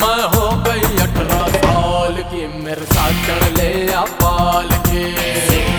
मैं हो गई अठारह साल की मेरे साथ चढ़ ले पाल के।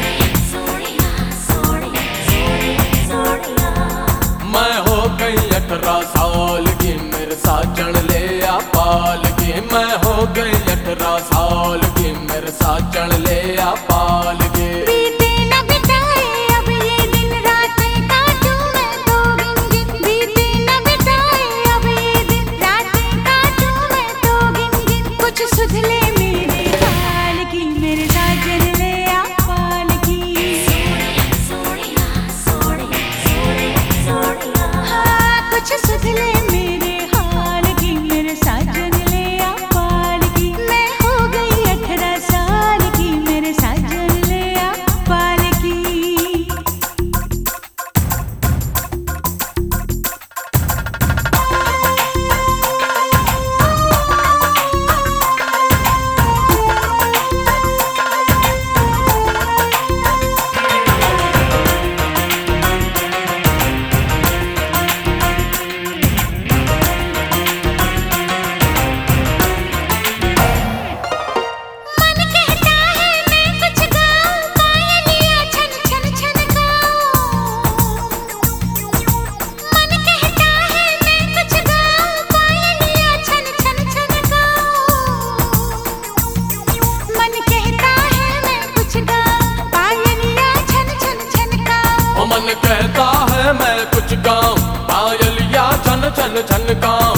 कुछ गाँव पायल या छन छन छन गाँव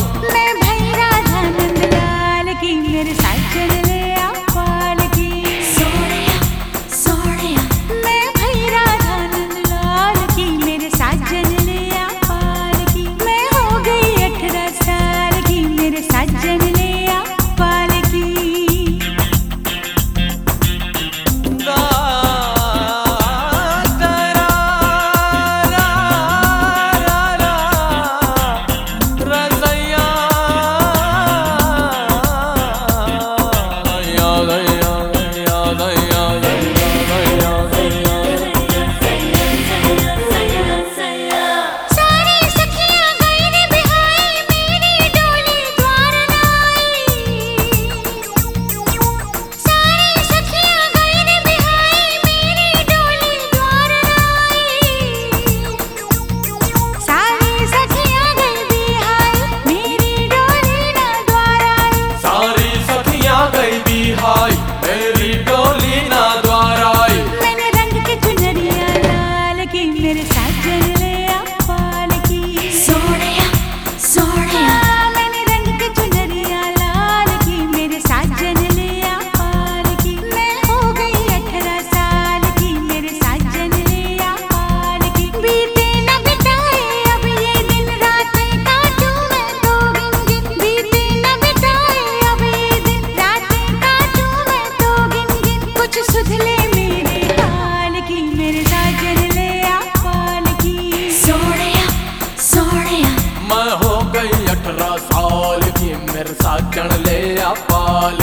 ਫਿਰ ਸਾਜਣ ਲੈ ਆ ਪਾਲ